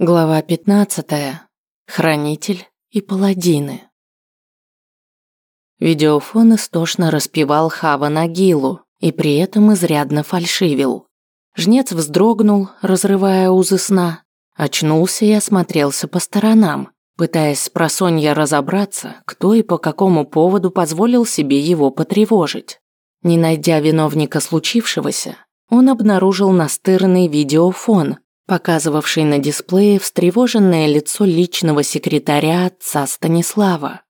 Глава 15. Хранитель и паладины. Видеофон истошно распевал Хава Нагилу и при этом изрядно фальшивил. Жнец вздрогнул, разрывая узы сна, очнулся и осмотрелся по сторонам, пытаясь с просонья разобраться, кто и по какому поводу позволил себе его потревожить. Не найдя виновника случившегося, он обнаружил настырный видеофон – показывавший на дисплее встревоженное лицо личного секретаря отца Станислава.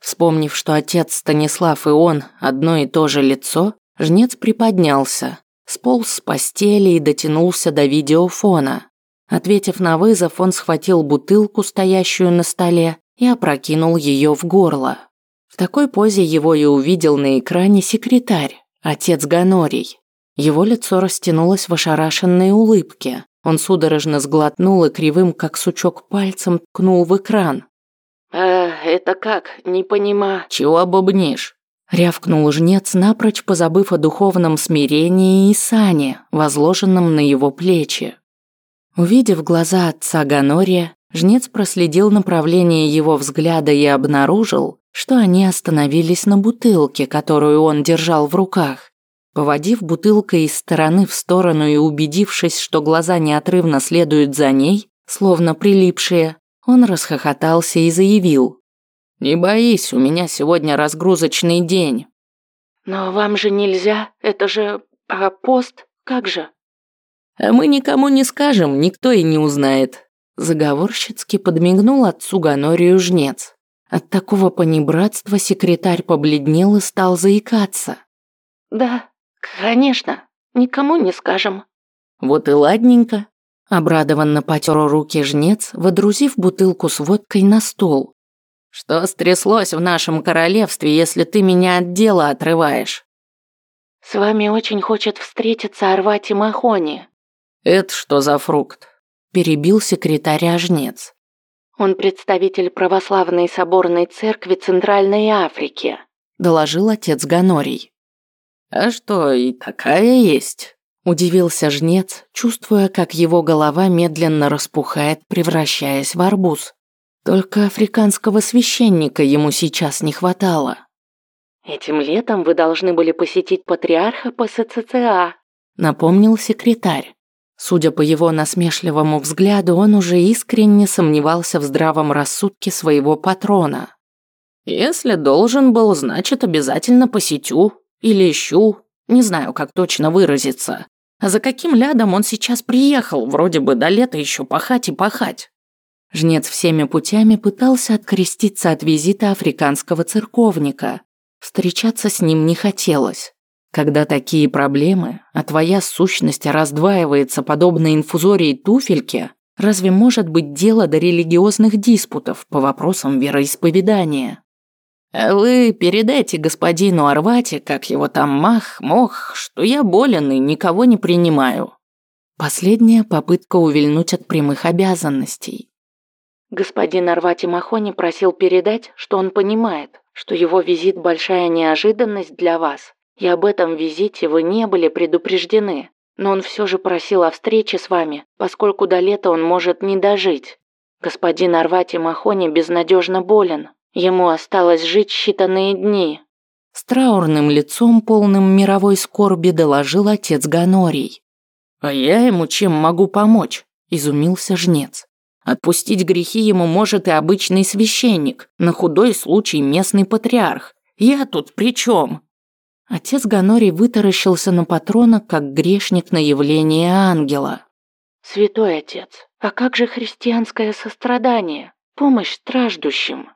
Вспомнив, что отец Станислав и он одно и то же лицо, жнец приподнялся, сполз с постели и дотянулся до видеофона. Ответив на вызов, он схватил бутылку, стоящую на столе, и опрокинул ее в горло. В такой позе его и увидел на экране секретарь, отец Ганорий. Его лицо растянулось в ошарашенной улыбке. Он судорожно сглотнул и кривым, как сучок, пальцем ткнул в экран. «А, это как? Не понимаю». «Чего бубнишь?» Рявкнул жнец, напрочь позабыв о духовном смирении и сане, возложенном на его плечи. Увидев глаза отца Ганория, жнец проследил направление его взгляда и обнаружил, что они остановились на бутылке, которую он держал в руках. Поводив бутылкой из стороны в сторону и убедившись, что глаза неотрывно следуют за ней, словно прилипшие, он расхохотался и заявил. «Не боись, у меня сегодня разгрузочный день». «Но вам же нельзя, это же а пост, как же?» «А мы никому не скажем, никто и не узнает», заговорщицки подмигнул отцу Ганорию жнец. От такого понебратства секретарь побледнел и стал заикаться. «Да, «Конечно, никому не скажем». «Вот и ладненько». Обрадованно потер руки жнец, водрузив бутылку с водкой на стол. «Что стряслось в нашем королевстве, если ты меня от дела отрываешь?» «С вами очень хочет встретиться Арвати Махони». «Это что за фрукт?» Перебил секретаря жнец. «Он представитель православной соборной церкви Центральной Африки», доложил отец Ганорий. «А что, и такая есть?» Удивился жнец, чувствуя, как его голова медленно распухает, превращаясь в арбуз. Только африканского священника ему сейчас не хватало. «Этим летом вы должны были посетить патриарха по СЦЦА», напомнил секретарь. Судя по его насмешливому взгляду, он уже искренне сомневался в здравом рассудке своего патрона. «Если должен был, значит, обязательно посетю», или ищу, не знаю, как точно выразиться. За каким лядом он сейчас приехал? Вроде бы до лета еще пахать и пахать. Жнец всеми путями пытался откреститься от визита африканского церковника. Встречаться с ним не хотелось. Когда такие проблемы, а твоя сущность раздваивается подобно инфузории туфельки, разве может быть дело до религиозных диспутов по вопросам вероисповедания? А вы передайте господину Арвате, как его там мах, мох, что я болен и никого не принимаю. Последняя попытка увильнуть от прямых обязанностей. Господин Арвати Махони просил передать, что он понимает, что его визит большая неожиданность для вас, и об этом визите вы не были предупреждены. Но он все же просил о встрече с вами, поскольку до лета он может не дожить. Господин Арвати Махони безнадежно болен, Ему осталось жить считанные дни. С траурным лицом, полным мировой скорби, доложил отец Ганорий. «А я ему чем могу помочь?» – изумился жнец. «Отпустить грехи ему может и обычный священник, на худой случай местный патриарх. Я тут при чем?» Отец Ганорий вытаращился на патрона, как грешник на явление ангела. «Святой отец, а как же христианское сострадание, помощь страждущим?»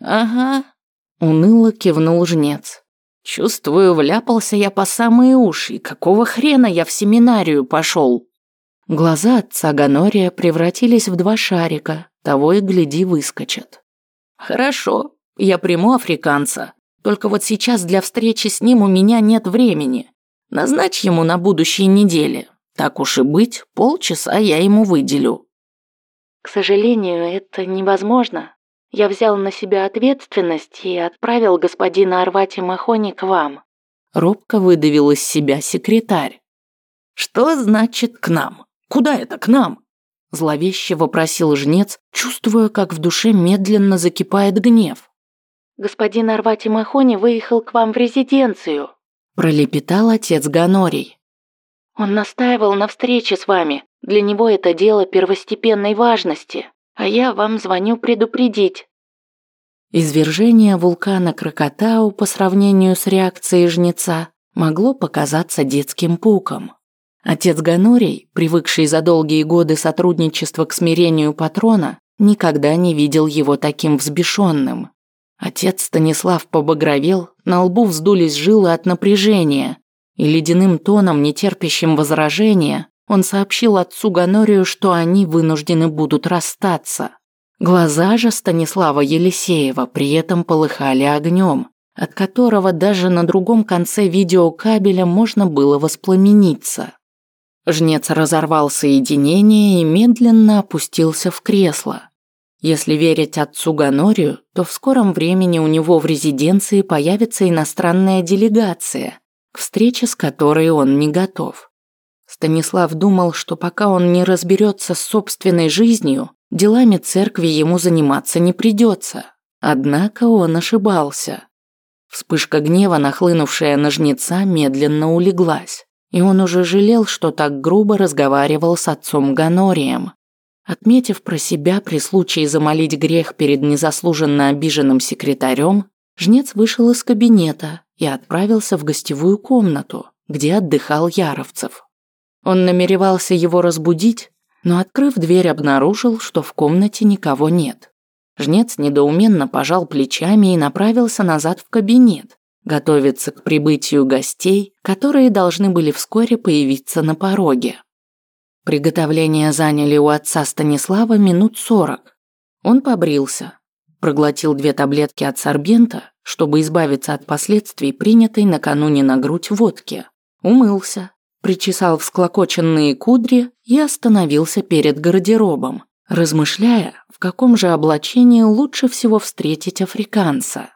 «Ага», — уныло кивнул жнец. «Чувствую, вляпался я по самые уши. Какого хрена я в семинарию пошел?» Глаза отца Ганория превратились в два шарика, того и гляди выскочат. «Хорошо, я приму африканца. Только вот сейчас для встречи с ним у меня нет времени. Назначь ему на будущей неделе. Так уж и быть, полчаса я ему выделю». «К сожалению, это невозможно», я взял на себя ответственность и отправил господина Арвати Махони к вам». Робко выдавил из себя секретарь. «Что значит «к нам»? Куда это «к нам»?» Зловеще вопросил жнец, чувствуя, как в душе медленно закипает гнев. «Господин Арвати Махони выехал к вам в резиденцию», пролепетал отец Ганорий. «Он настаивал на встрече с вами. Для него это дело первостепенной важности. А я вам звоню предупредить». Извержение вулкана Крокотау по сравнению с реакцией жнеца могло показаться детским пуком. Отец Ганорий, привыкший за долгие годы сотрудничества к смирению патрона, никогда не видел его таким взбешенным. Отец Станислав побагровел, на лбу вздулись жилы от напряжения, и ледяным тоном, нетерпящим возражения, он сообщил отцу Ганорию, что они вынуждены будут расстаться. Глаза же Станислава Елисеева при этом полыхали огнем, от которого даже на другом конце видеокабеля можно было воспламениться. Жнец разорвал соединение и медленно опустился в кресло. Если верить отцу Ганорию, то в скором времени у него в резиденции появится иностранная делегация, к встрече с которой он не готов. Станислав думал, что пока он не разберется с собственной жизнью, делами церкви ему заниматься не придется. Однако он ошибался. Вспышка гнева, нахлынувшая на жнеца, медленно улеглась, и он уже жалел, что так грубо разговаривал с отцом Ганорием. Отметив про себя при случае замолить грех перед незаслуженно обиженным секретарем, жнец вышел из кабинета и отправился в гостевую комнату, где отдыхал Яровцев. Он намеревался его разбудить, но, открыв дверь, обнаружил, что в комнате никого нет. Жнец недоуменно пожал плечами и направился назад в кабинет, готовиться к прибытию гостей, которые должны были вскоре появиться на пороге. Приготовления заняли у отца Станислава минут сорок. Он побрился, проглотил две таблетки от сорбента, чтобы избавиться от последствий принятой накануне на грудь водки, умылся, причесал всклокоченные кудри и остановился перед гардеробом, размышляя, в каком же облачении лучше всего встретить африканца.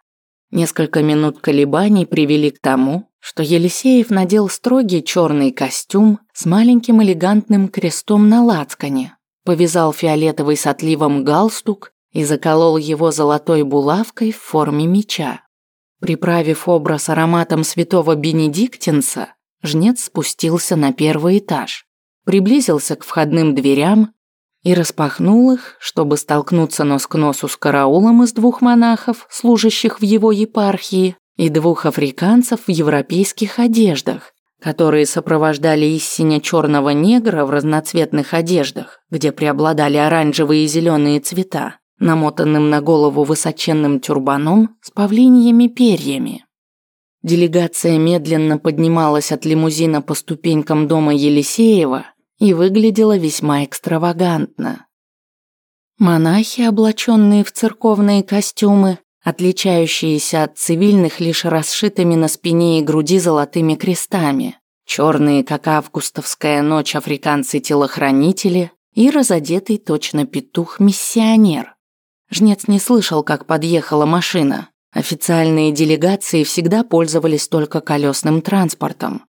Несколько минут колебаний привели к тому, что Елисеев надел строгий черный костюм с маленьким элегантным крестом на лацкане, повязал фиолетовый с отливом галстук и заколол его золотой булавкой в форме меча. Приправив образ ароматом святого Бенедиктинца, жнец спустился на первый этаж, приблизился к входным дверям и распахнул их, чтобы столкнуться нос к носу с караулом из двух монахов, служащих в его епархии, и двух африканцев в европейских одеждах, которые сопровождали истине черного негра в разноцветных одеждах, где преобладали оранжевые и зеленые цвета, намотанным на голову высоченным тюрбаном с павлиньими перьями. Делегация медленно поднималась от лимузина по ступенькам дома Елисеева и выглядела весьма экстравагантно. Монахи, облаченные в церковные костюмы, отличающиеся от цивильных лишь расшитыми на спине и груди золотыми крестами, черные, как августовская ночь, африканцы-телохранители и разодетый точно петух-миссионер. Жнец не слышал, как подъехала машина. Официальные делегации всегда пользовались только колесным транспортом.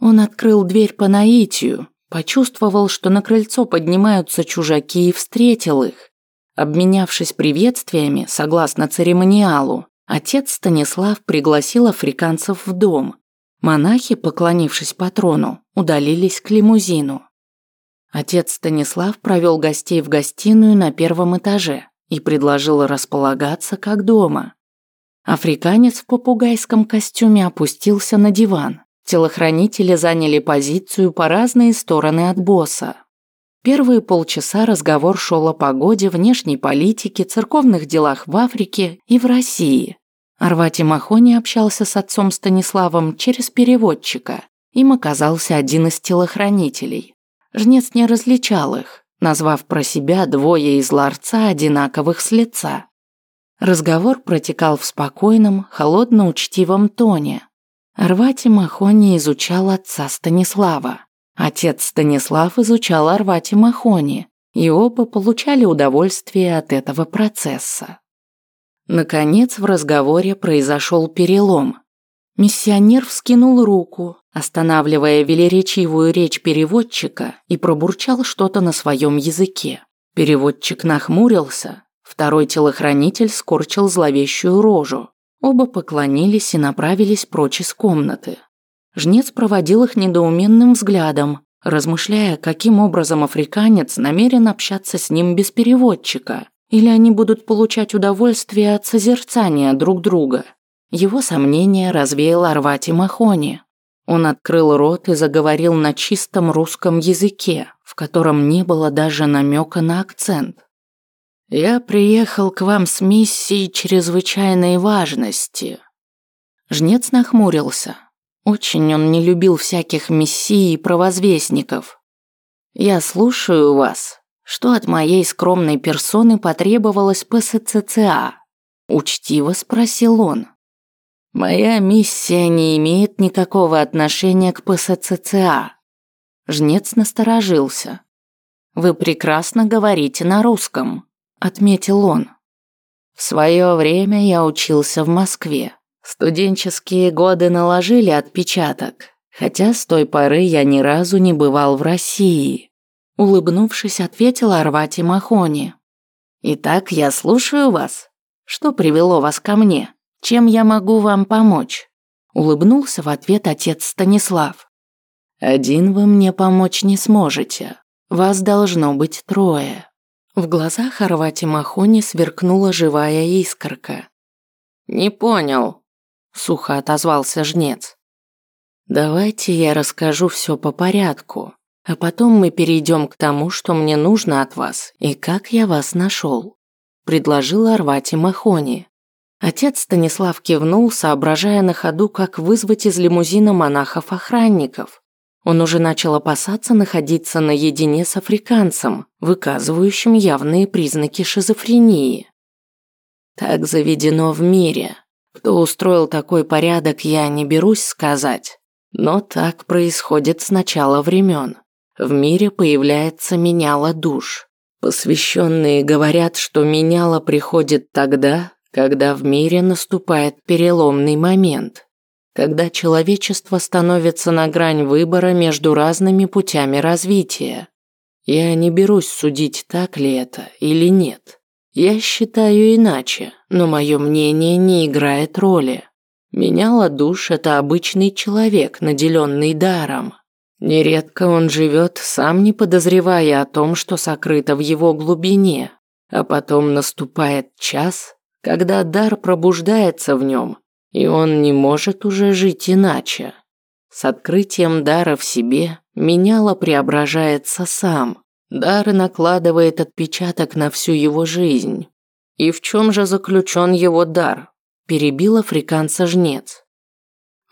Он открыл дверь по наитию, Почувствовал, что на крыльцо поднимаются чужаки и встретил их. Обменявшись приветствиями, согласно церемониалу, отец Станислав пригласил африканцев в дом. Монахи, поклонившись патрону, удалились к лимузину. Отец Станислав провел гостей в гостиную на первом этаже и предложил располагаться как дома. Африканец в попугайском костюме опустился на диван, Телохранители заняли позицию по разные стороны от босса. Первые полчаса разговор шел о погоде, внешней политике, церковных делах в Африке и в России. Арвати Махони общался с отцом Станиславом через переводчика. Им оказался один из телохранителей. Жнец не различал их, назвав про себя двое из ларца одинаковых с лица. Разговор протекал в спокойном, холодно-учтивом тоне, Арвати Махони изучал отца Станислава. Отец Станислав изучал Арвати Махони, и оба получали удовольствие от этого процесса. Наконец в разговоре произошел перелом. Миссионер вскинул руку, останавливая велеречивую речь переводчика и пробурчал что-то на своем языке. Переводчик нахмурился, второй телохранитель скорчил зловещую рожу. Оба поклонились и направились прочь из комнаты. Жнец проводил их недоуменным взглядом, размышляя, каким образом африканец намерен общаться с ним без переводчика, или они будут получать удовольствие от созерцания друг друга. Его сомнения развеял Арвати Махони. Он открыл рот и заговорил на чистом русском языке, в котором не было даже намека на акцент. «Я приехал к вам с миссией чрезвычайной важности». Жнец нахмурился. Очень он не любил всяких мессий и провозвестников. «Я слушаю вас. Что от моей скромной персоны потребовалось ПСЦЦА?» Учтиво спросил он. Моя миссия не имеет никакого отношения к ПСЦЦА. Жнец насторожился. Вы прекрасно говорите на русском, отметил он. В свое время я учился в Москве. Студенческие годы наложили отпечаток, хотя с той поры я ни разу не бывал в России. Улыбнувшись, ответила Арвати Махони. Итак, я слушаю вас. Что привело вас ко мне? Чем я могу вам помочь?» Улыбнулся в ответ отец Станислав. «Один вы мне помочь не сможете. Вас должно быть трое». В глазах Арвати Махони сверкнула живая искорка. «Не понял», – сухо отозвался жнец. «Давайте я расскажу все по порядку, а потом мы перейдем к тому, что мне нужно от вас и как я вас нашел», – предложил Арвати Махони. Отец Станислав кивнул, соображая на ходу, как вызвать из лимузина монахов-охранников. Он уже начал опасаться находиться наедине с африканцем, выказывающим явные признаки шизофрении. Так заведено в мире. Кто устроил такой порядок, я не берусь сказать. Но так происходит с начала времен. В мире появляется меняло душ. Посвященные говорят, что меняло приходит тогда, когда в мире наступает переломный момент, когда человечество становится на грань выбора между разными путями развития. Я не берусь судить, так ли это или нет. Я считаю иначе, но мое мнение не играет роли. Меняла душ – это обычный человек, наделенный даром. Нередко он живет, сам не подозревая о том, что сокрыто в его глубине, а потом наступает час, когда дар пробуждается в нем, и он не может уже жить иначе. С открытием дара в себе меняло преображается сам. Дар накладывает отпечаток на всю его жизнь. И в чем же заключен его дар? Перебил африканца жнец.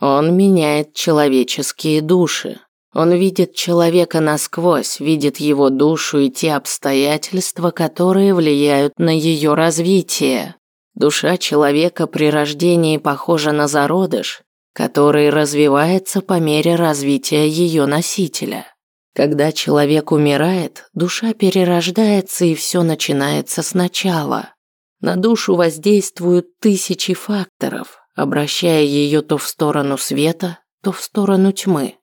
Он меняет человеческие души. Он видит человека насквозь, видит его душу и те обстоятельства, которые влияют на ее развитие. Душа человека при рождении похожа на зародыш, который развивается по мере развития ее носителя. Когда человек умирает, душа перерождается и все начинается сначала. На душу воздействуют тысячи факторов, обращая ее то в сторону света, то в сторону тьмы.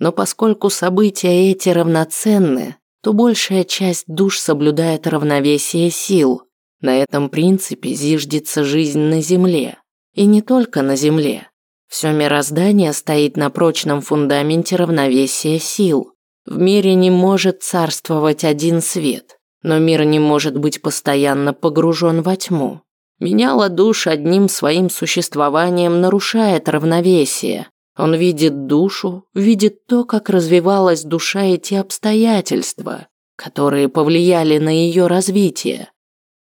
Но поскольку события эти равноценны, то большая часть душ соблюдает равновесие сил – на этом принципе зиждется жизнь на Земле. И не только на Земле. Все мироздание стоит на прочном фундаменте равновесия сил. В мире не может царствовать один свет, но мир не может быть постоянно погружен во тьму. Меняло душ одним своим существованием нарушает равновесие. Он видит душу, видит то, как развивалась душа и те обстоятельства, которые повлияли на ее развитие.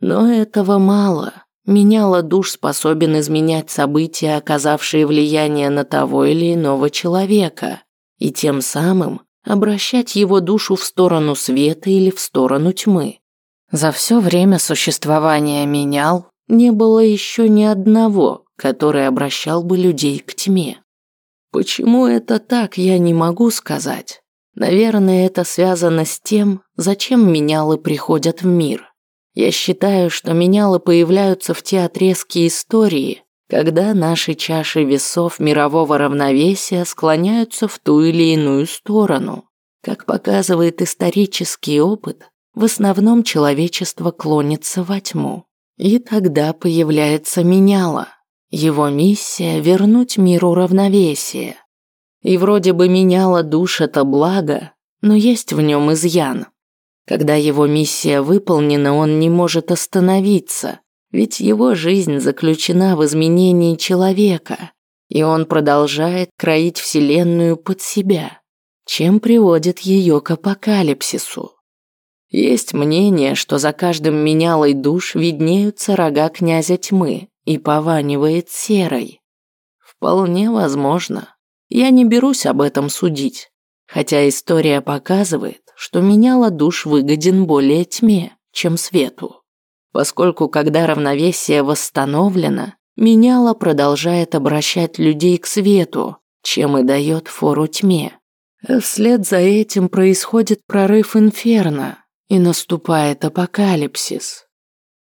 Но этого мало. Меняло душ способен изменять события, оказавшие влияние на того или иного человека, и тем самым обращать его душу в сторону света или в сторону тьмы. За все время существования менял не было еще ни одного, который обращал бы людей к тьме. Почему это так, я не могу сказать. Наверное, это связано с тем, зачем менялы приходят в мир. Я считаю, что менялы появляются в те отрезки истории, когда наши чаши весов мирового равновесия склоняются в ту или иную сторону. Как показывает исторический опыт, в основном человечество клонится во тьму. И тогда появляется меняло. Его миссия – вернуть миру равновесие. И вроде бы меняло душ – это благо, но есть в нем изъян. Когда его миссия выполнена, он не может остановиться, ведь его жизнь заключена в изменении человека, и он продолжает кроить Вселенную под себя, чем приводит ее к апокалипсису. Есть мнение, что за каждым менялой душ виднеются рога князя тьмы и пованивает серой. Вполне возможно. Я не берусь об этом судить, хотя история показывает, что меняла душ выгоден более тьме, чем свету. Поскольку когда равновесие восстановлено, меняла продолжает обращать людей к свету, чем и дает фору тьме. А вслед за этим происходит прорыв инферно, и наступает апокалипсис.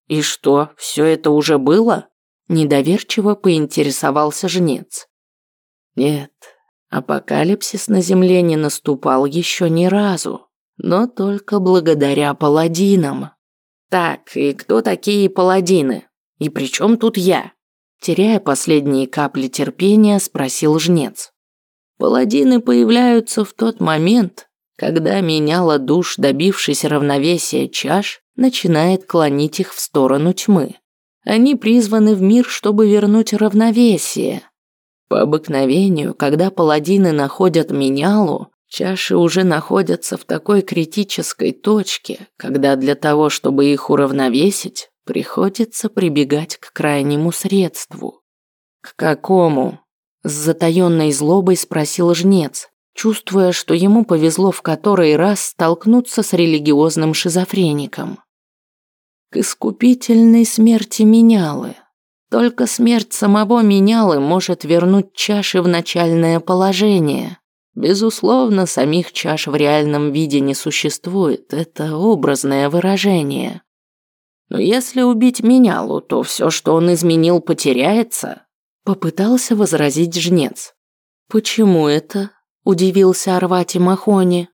И что, все это уже было? Недоверчиво поинтересовался жнец. Нет, апокалипсис на земле не наступал еще ни разу, но только благодаря паладинам. Так, и кто такие паладины? И при чем тут я? Теряя последние капли терпения, спросил жнец. Паладины появляются в тот момент, когда меняла душ, добившись равновесия чаш, начинает клонить их в сторону тьмы. Они призваны в мир, чтобы вернуть равновесие. По обыкновению, когда паладины находят менялу, чаши уже находятся в такой критической точке, когда для того, чтобы их уравновесить, приходится прибегать к крайнему средству. К какому? С затаённой злобой спросил жнец, чувствуя, что ему повезло в который раз столкнуться с религиозным шизофреником. К искупительной смерти менялы. Только смерть самого менялы может вернуть чаши в начальное положение. Безусловно, самих чаш в реальном виде не существует, это образное выражение. Но если убить менялу, то все, что он изменил, потеряется, попытался возразить жнец. Почему это? удивился Арвати Махони.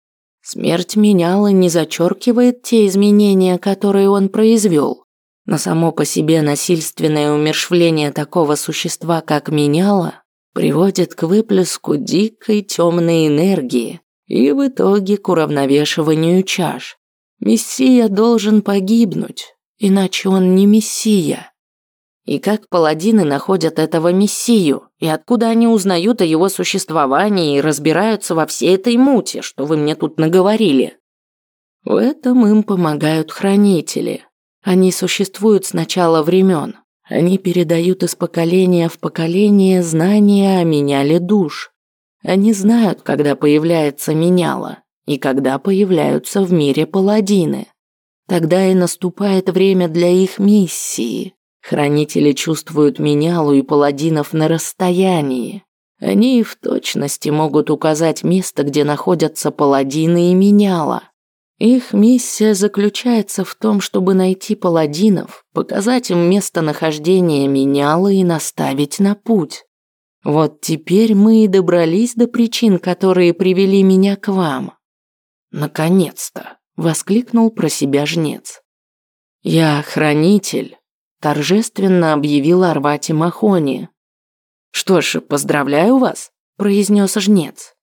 Смерть меняла не зачеркивает те изменения, которые он произвел. Но само по себе насильственное умершвление такого существа, как меняла, приводит к выплеску дикой темной энергии и в итоге к уравновешиванию чаш. Мессия должен погибнуть, иначе он не мессия. И как паладины находят этого мессию? И откуда они узнают о его существовании и разбираются во всей этой муте, что вы мне тут наговорили? В этом им помогают хранители. Они существуют с начала времен. Они передают из поколения в поколение знания о меняле душ. Они знают, когда появляется меняла и когда появляются в мире паладины. Тогда и наступает время для их миссии. Хранители чувствуют менялу и паладинов на расстоянии. Они в точности могут указать место, где находятся паладины и меняла. Их миссия заключается в том, чтобы найти паладинов, показать им местонахождение менялы и наставить на путь. Вот теперь мы и добрались до причин, которые привели меня к вам. Наконец-то, воскликнул про себя жнец. Я хранитель, торжественно объявил Арвати Махони. «Что ж, поздравляю вас», – произнес жнец.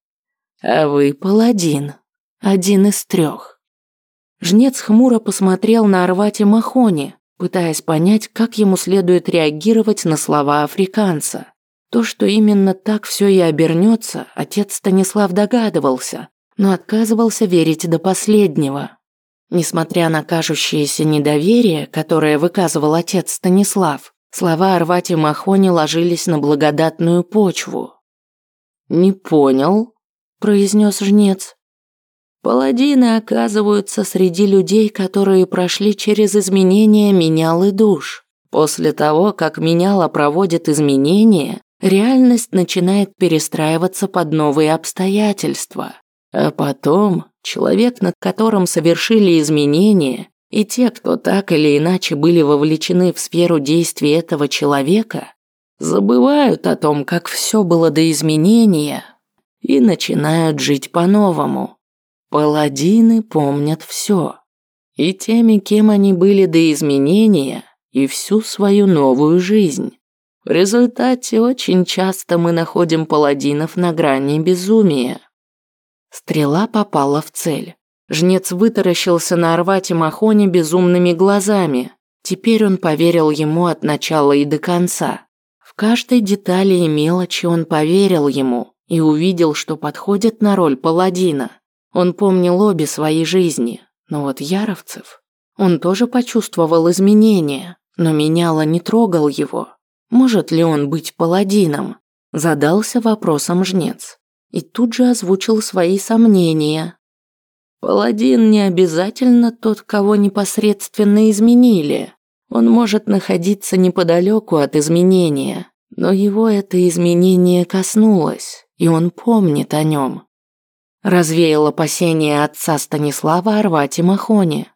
«А вы паладин, один из трех». Жнец хмуро посмотрел на Арвати Махони, пытаясь понять, как ему следует реагировать на слова африканца. То, что именно так все и обернется, отец Станислав догадывался, но отказывался верить до последнего. Несмотря на кажущееся недоверие, которое выказывал отец Станислав, слова Арвати Махони ложились на благодатную почву. «Не понял», – произнес жнец. «Паладины оказываются среди людей, которые прошли через изменения менял и душ. После того, как меняла проводит изменения, реальность начинает перестраиваться под новые обстоятельства. А потом человек, над которым совершили изменения, и те, кто так или иначе были вовлечены в сферу действий этого человека, забывают о том, как все было до изменения, и начинают жить по-новому. Паладины помнят все. И теми, кем они были до изменения, и всю свою новую жизнь. В результате очень часто мы находим паладинов на грани безумия. Стрела попала в цель. Жнец вытаращился на Арвате Махоне безумными глазами. Теперь он поверил ему от начала и до конца. В каждой детали и мелочи он поверил ему и увидел, что подходит на роль паладина. Он помнил обе свои жизни, но вот Яровцев... Он тоже почувствовал изменения, но меняло не трогал его. Может ли он быть паладином? Задался вопросом жнец. И тут же озвучил свои сомнения. Паладин не обязательно тот, кого непосредственно изменили. Он может находиться неподалеку от изменения, но его это изменение коснулось, и он помнит о нем. Развеял опасения отца Станислава о рвате Махоне.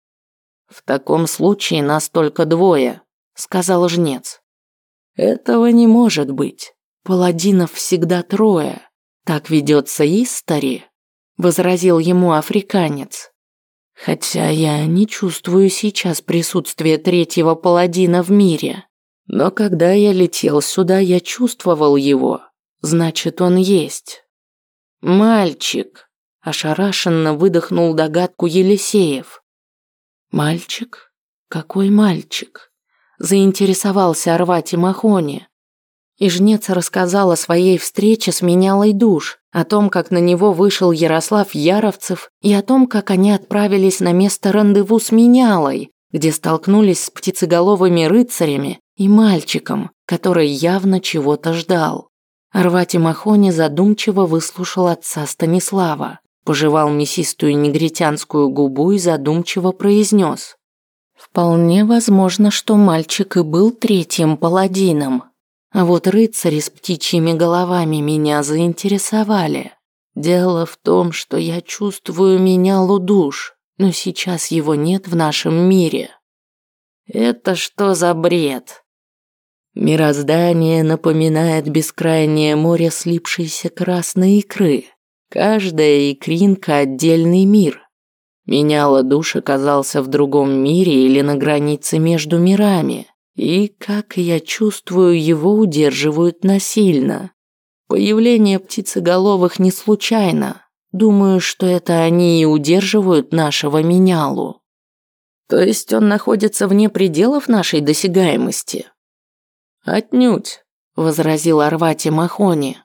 «В таком случае нас только двое», — сказал жнец. «Этого не может быть. Паладинов всегда трое. Так ведется истори», — возразил ему африканец. «Хотя я не чувствую сейчас присутствия третьего паладина в мире. Но когда я летел сюда, я чувствовал его. Значит, он есть». «Мальчик», – ошарашенно выдохнул догадку Елисеев. «Мальчик? Какой мальчик?» – заинтересовался Арвати Махони. И жнец рассказал о своей встрече с менялой душ, о том, как на него вышел Ярослав Яровцев и о том, как они отправились на место рандеву с менялой, где столкнулись с птицеголовыми рыцарями и мальчиком, который явно чего-то ждал. Арвати Махони задумчиво выслушал отца Станислава, пожевал мясистую негритянскую губу и задумчиво произнес. «Вполне возможно, что мальчик и был третьим паладином, а вот рыцари с птичьими головами меня заинтересовали. Дело в том, что я чувствую менялу душ, но сейчас его нет в нашем мире. Это что за бред? Мироздание напоминает бескрайнее море слипшейся красной икры. Каждая икринка – отдельный мир. Меняла душ оказался в другом мире или на границе между мирами. И, как я чувствую, его удерживают насильно. Появление птицеголовых не случайно. Думаю, что это они и удерживают нашего менялу. То есть он находится вне пределов нашей досягаемости? Отнюдь, возразил Арвати Махони.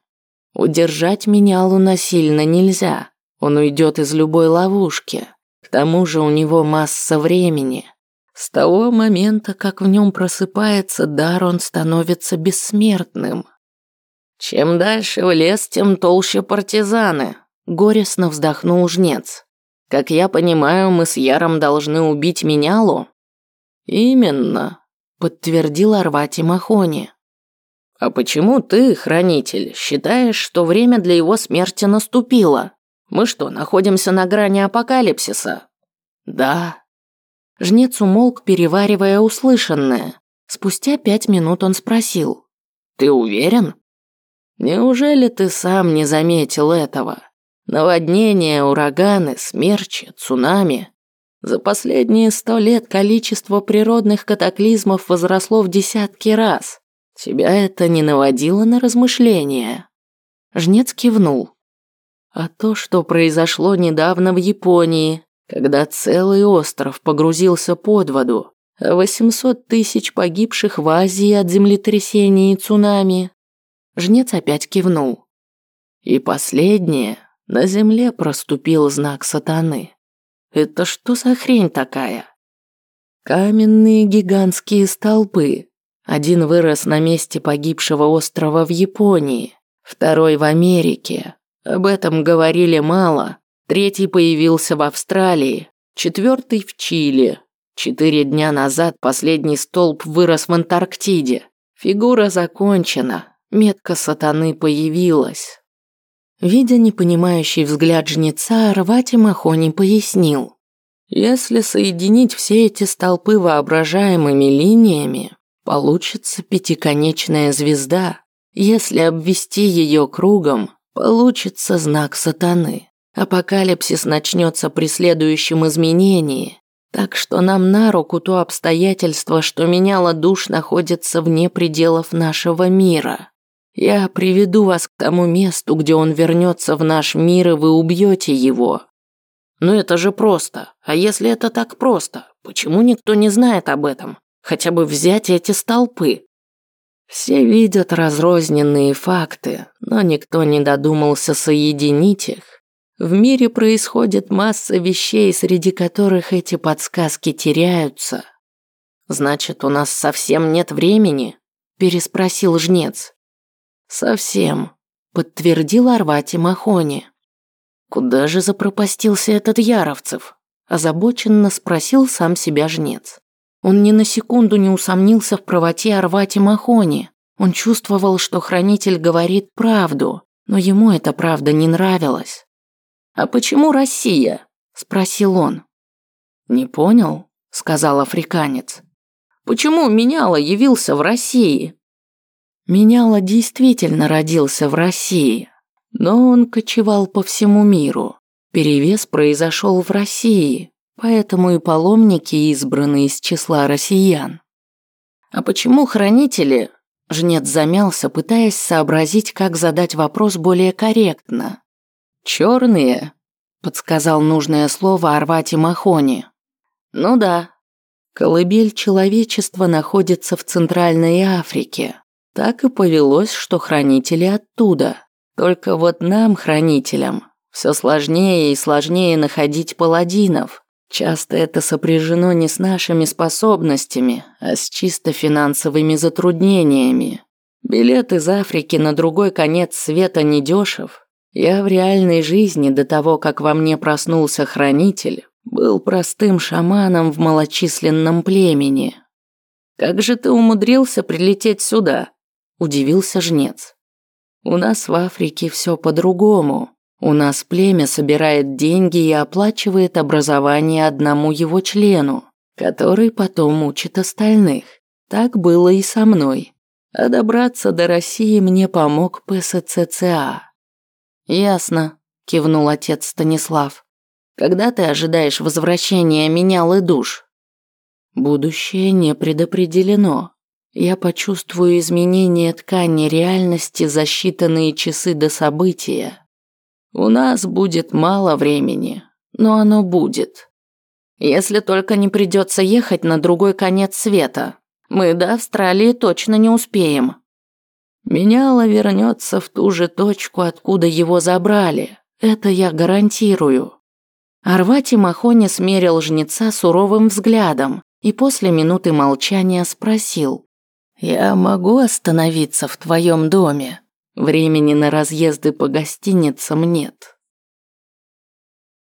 Удержать менялу насильно нельзя. Он уйдет из любой ловушки. К тому же у него масса времени. С того момента, как в нем просыпается дар, он становится бессмертным. Чем дальше в лес, тем толще партизаны, горестно вздохнул жнец. Как я понимаю, мы с Яром должны убить Менялу? Именно, подтвердил Арвати Махони. А почему ты, хранитель, считаешь, что время для его смерти наступило? Мы что, находимся на грани апокалипсиса? Да, Жнец умолк, переваривая услышанное. Спустя пять минут он спросил. «Ты уверен?» «Неужели ты сам не заметил этого? Наводнения, ураганы, смерчи, цунами. За последние сто лет количество природных катаклизмов возросло в десятки раз. Тебя это не наводило на размышления?» Жнец кивнул. «А то, что произошло недавно в Японии, когда целый остров погрузился под воду, а 800 тысяч погибших в Азии от землетрясений и цунами. Жнец опять кивнул. И последнее, на земле проступил знак сатаны. Это что за хрень такая? Каменные гигантские столпы. Один вырос на месте погибшего острова в Японии, второй в Америке. Об этом говорили мало, Третий появился в Австралии, четвертый в Чили. Четыре дня назад последний столб вырос в Антарктиде. Фигура закончена, метка сатаны появилась. Видя непонимающий взгляд жнеца, Арвати Махони пояснил. Если соединить все эти столпы воображаемыми линиями, получится пятиконечная звезда. Если обвести ее кругом, получится знак сатаны. Апокалипсис начнется при следующем изменении, так что нам на руку то обстоятельство, что меняло душ находится вне пределов нашего мира. Я приведу вас к тому месту, где он вернется в наш мир, и вы убьете его. Ну это же просто. А если это так просто, почему никто не знает об этом? Хотя бы взять эти столпы. Все видят разрозненные факты, но никто не додумался соединить их. В мире происходит масса вещей, среди которых эти подсказки теряются. Значит, у нас совсем нет времени? переспросил жнец. Совсем, подтвердил Арвати Махони. Куда же запропастился этот Яровцев? озабоченно спросил сам себя жнец. Он ни на секунду не усомнился в правоте Арвати Махони. Он чувствовал, что хранитель говорит правду, но ему эта правда не нравилась. «А почему Россия?» – спросил он. «Не понял», – сказал африканец. «Почему Меняла явился в России?» Меняла действительно родился в России, но он кочевал по всему миру. Перевес произошел в России, Поэтому и паломники избраны из числа россиян. А почему хранители? Жнец замялся, пытаясь сообразить, как задать вопрос более корректно. Черные, подсказал нужное слово Арвати Махони. Ну да. Колыбель человечества находится в Центральной Африке. Так и повелось, что хранители оттуда. Только вот нам, хранителям, все сложнее и сложнее находить паладинов, Часто это сопряжено не с нашими способностями, а с чисто финансовыми затруднениями. Билет из Африки на другой конец света недешев. Я в реальной жизни до того, как во мне проснулся хранитель, был простым шаманом в малочисленном племени. «Как же ты умудрился прилететь сюда?» – удивился жнец. «У нас в Африке все по-другому. У нас племя собирает деньги и оплачивает образование одному его члену, который потом учит остальных. Так было и со мной. А добраться до России мне помог ПСЦЦА. Ясно, кивнул отец Станислав. Когда ты ожидаешь возвращения менял душ? Будущее не предопределено. Я почувствую изменение ткани реальности за считанные часы до события. У нас будет мало времени, но оно будет. Если только не придется ехать на другой конец света. Мы до Австралии точно не успеем. Меняло вернется в ту же точку, откуда его забрали. Это я гарантирую. Арвати Махони смерил жнеца суровым взглядом и после минуты молчания спросил. «Я могу остановиться в твоем доме?» Времени на разъезды по гостиницам нет.